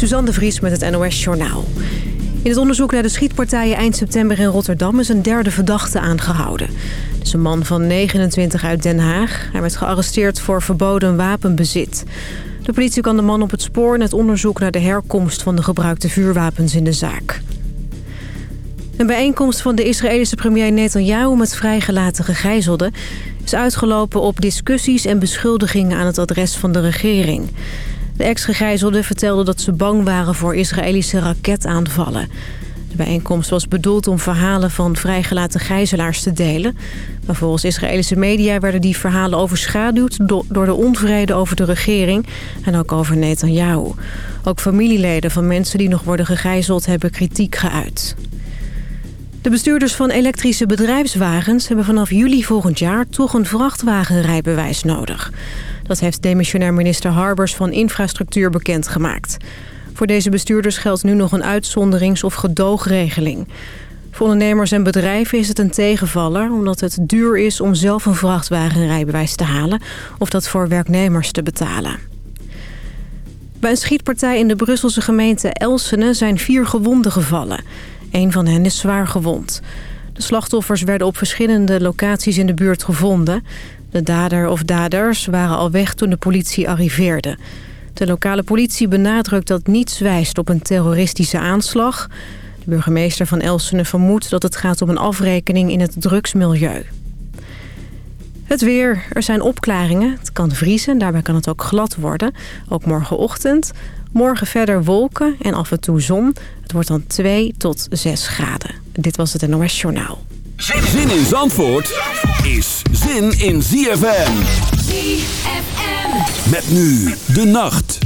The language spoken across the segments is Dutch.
Suzanne de Vries met het NOS Journaal. In het onderzoek naar de schietpartijen eind september in Rotterdam... is een derde verdachte aangehouden. Het is een man van 29 uit Den Haag. Hij werd gearresteerd voor verboden wapenbezit. De politie kan de man op het spoor... in het onderzoek naar de herkomst van de gebruikte vuurwapens in de zaak. Een bijeenkomst van de Israëlische premier Netanyahu... met vrijgelaten gegijzelden... is uitgelopen op discussies en beschuldigingen... aan het adres van de regering... De ex-gegijzelden vertelden dat ze bang waren voor Israëlische raketaanvallen. De bijeenkomst was bedoeld om verhalen van vrijgelaten gijzelaars te delen. Maar volgens Israëlische media werden die verhalen overschaduwd... door de onvrede over de regering en ook over Netanyahu. Ook familieleden van mensen die nog worden gegijzeld hebben kritiek geuit. De bestuurders van elektrische bedrijfswagens hebben vanaf juli volgend jaar toch een vrachtwagenrijbewijs nodig. Dat heeft demissionair minister Harbers van Infrastructuur bekendgemaakt. Voor deze bestuurders geldt nu nog een uitzonderings- of gedoogregeling. Voor ondernemers en bedrijven is het een tegenvaller... omdat het duur is om zelf een vrachtwagenrijbewijs te halen... of dat voor werknemers te betalen. Bij een schietpartij in de Brusselse gemeente Elsene zijn vier gewonden gevallen. Een van hen is zwaar gewond. De slachtoffers werden op verschillende locaties in de buurt gevonden. De dader of daders waren al weg toen de politie arriveerde. De lokale politie benadrukt dat niets wijst op een terroristische aanslag. De burgemeester van Elsene vermoedt dat het gaat om een afrekening in het drugsmilieu. Het weer. Er zijn opklaringen. Het kan vriezen, daarbij kan het ook glad worden. Ook morgenochtend. Morgen verder wolken en af en toe zon. Het wordt dan 2 tot 6 graden. Dit was het NOS Journaal. Zin in Zandvoort is zin in ZFM. ZFM. Met nu de nacht.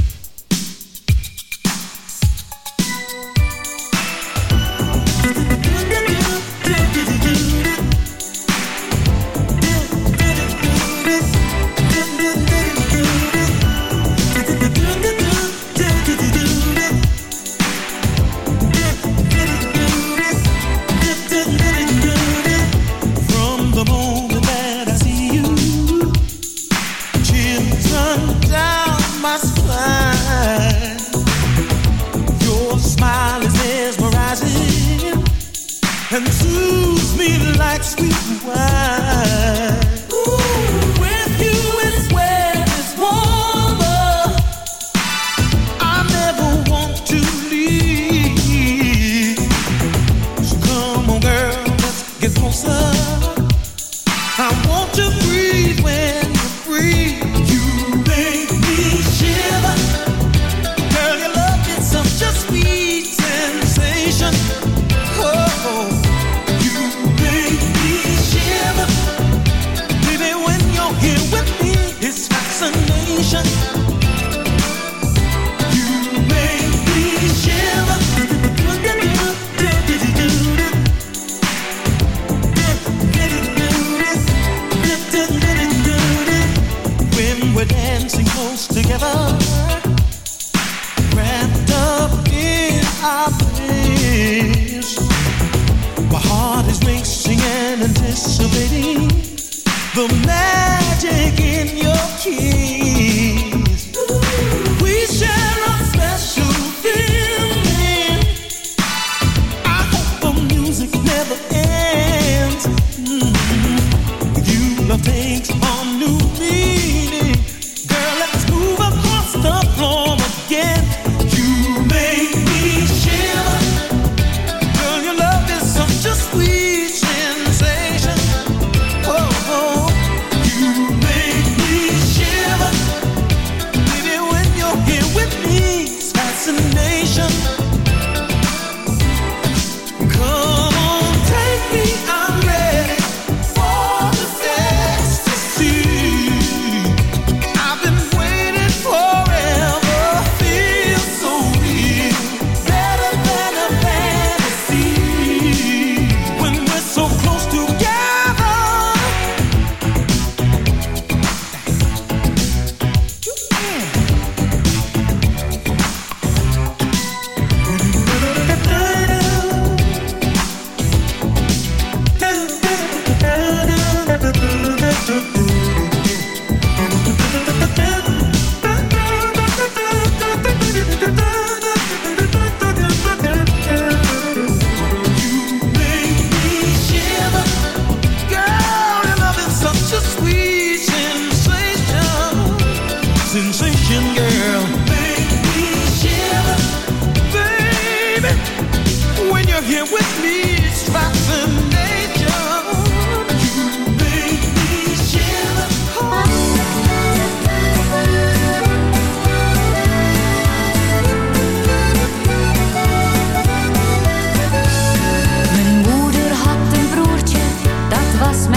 was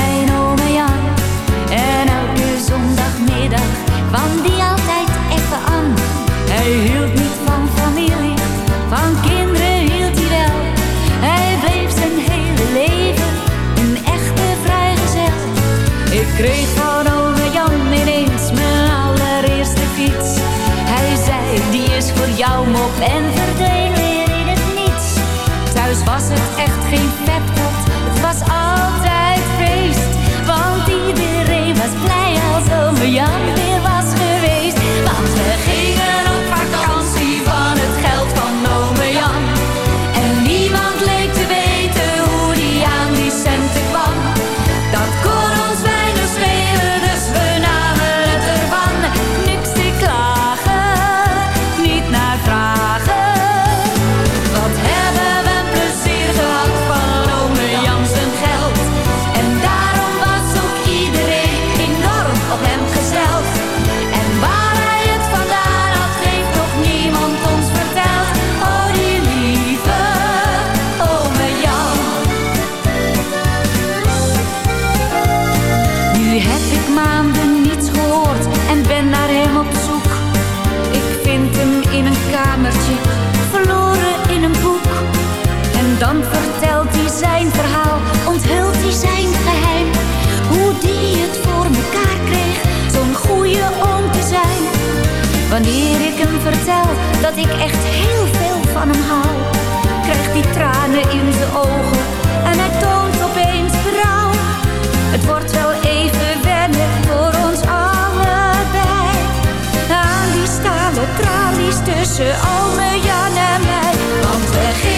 tussen ome Jan en mij. Want we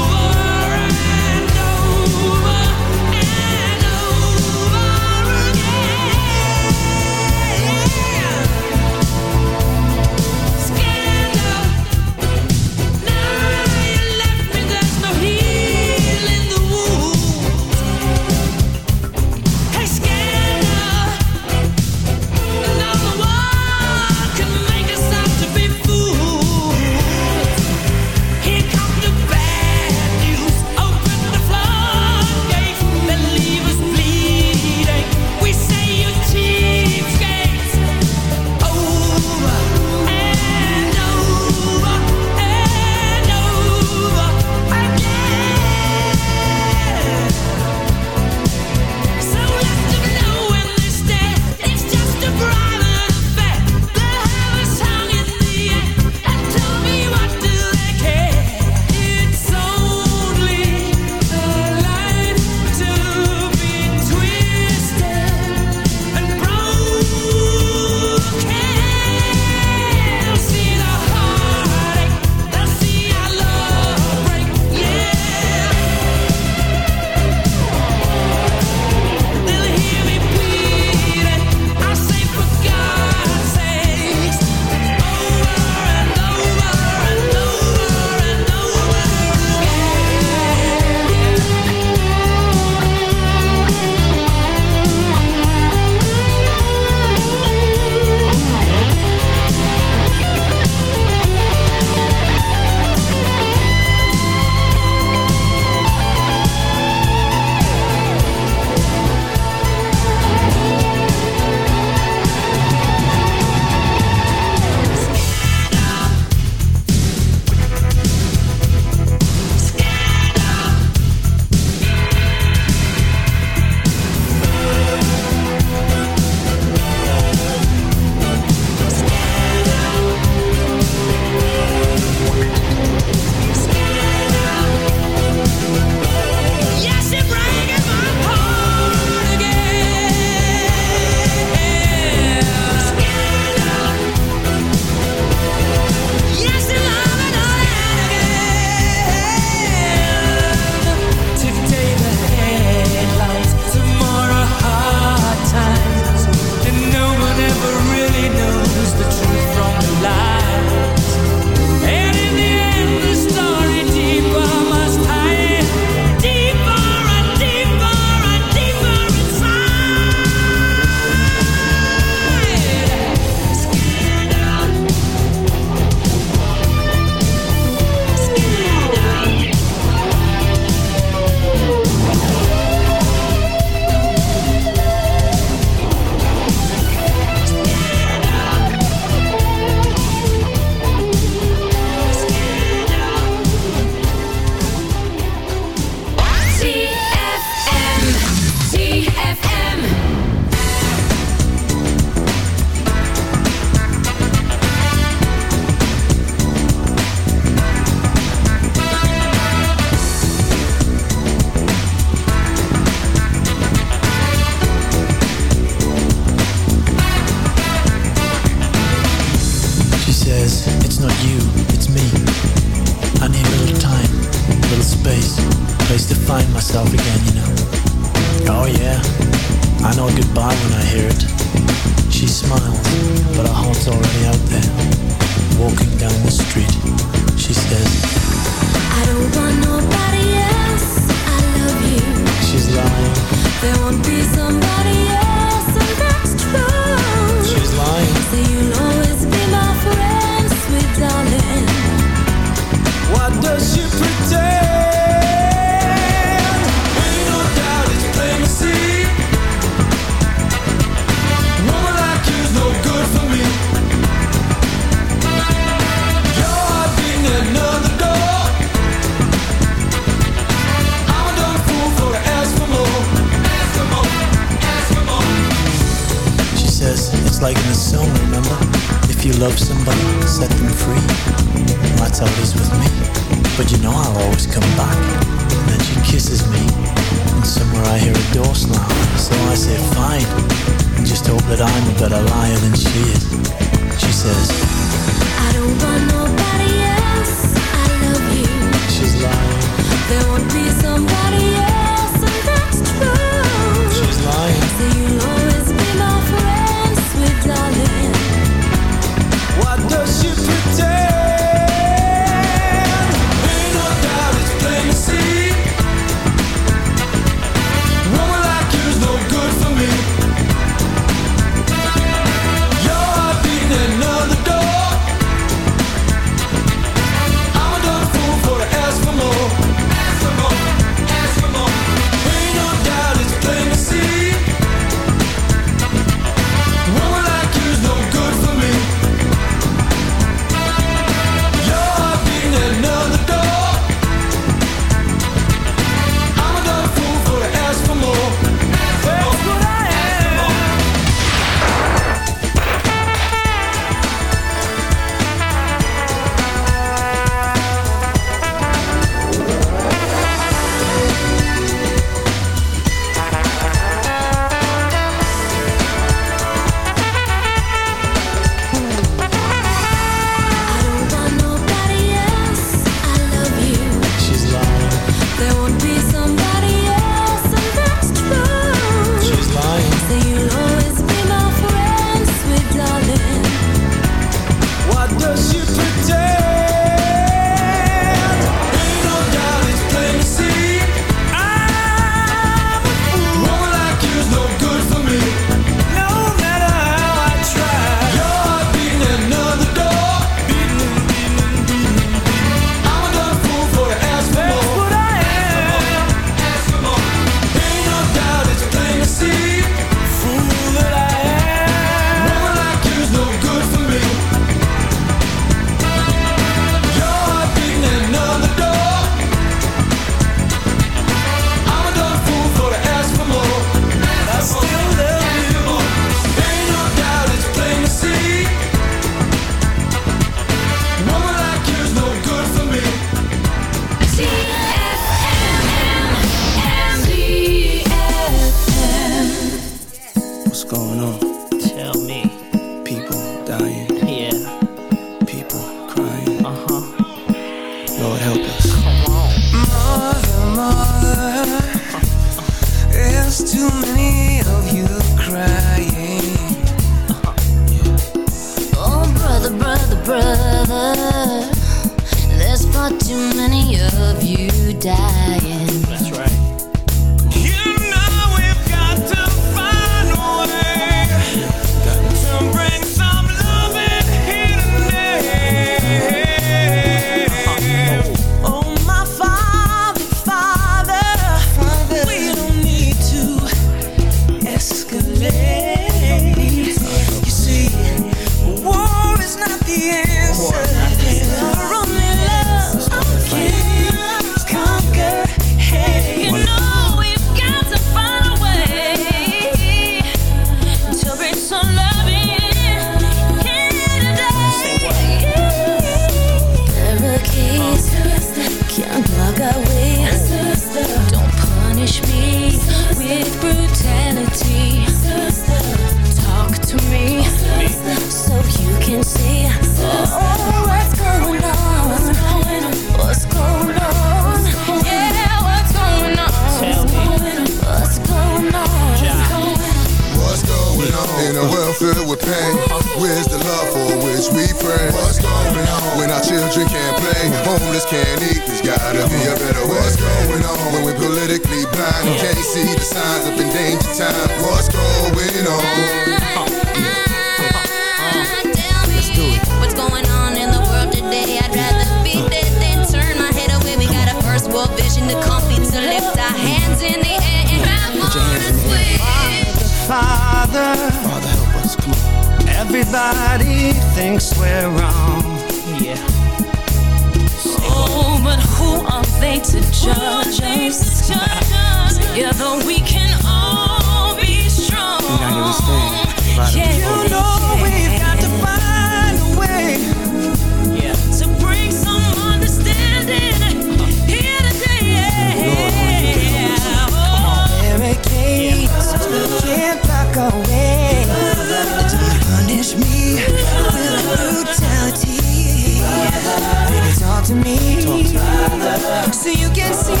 so you can see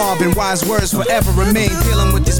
mob and wise words forever remain. Dealing with this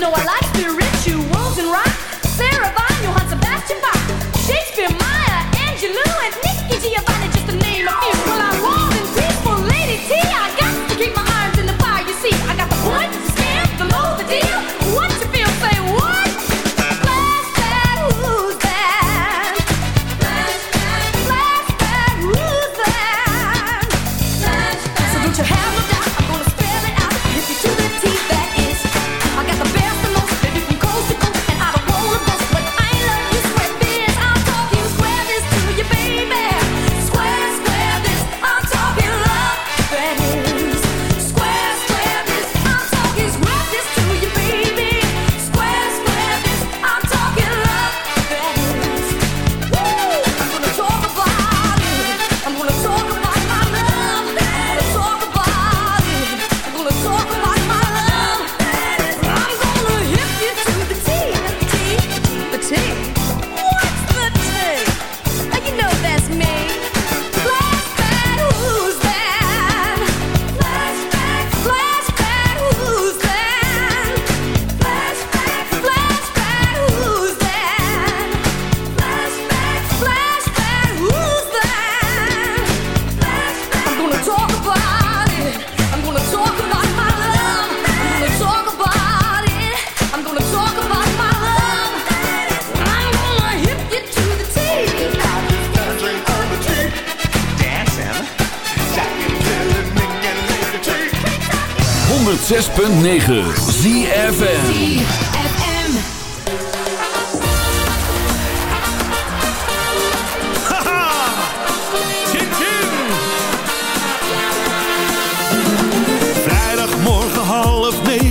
know I like the ritual.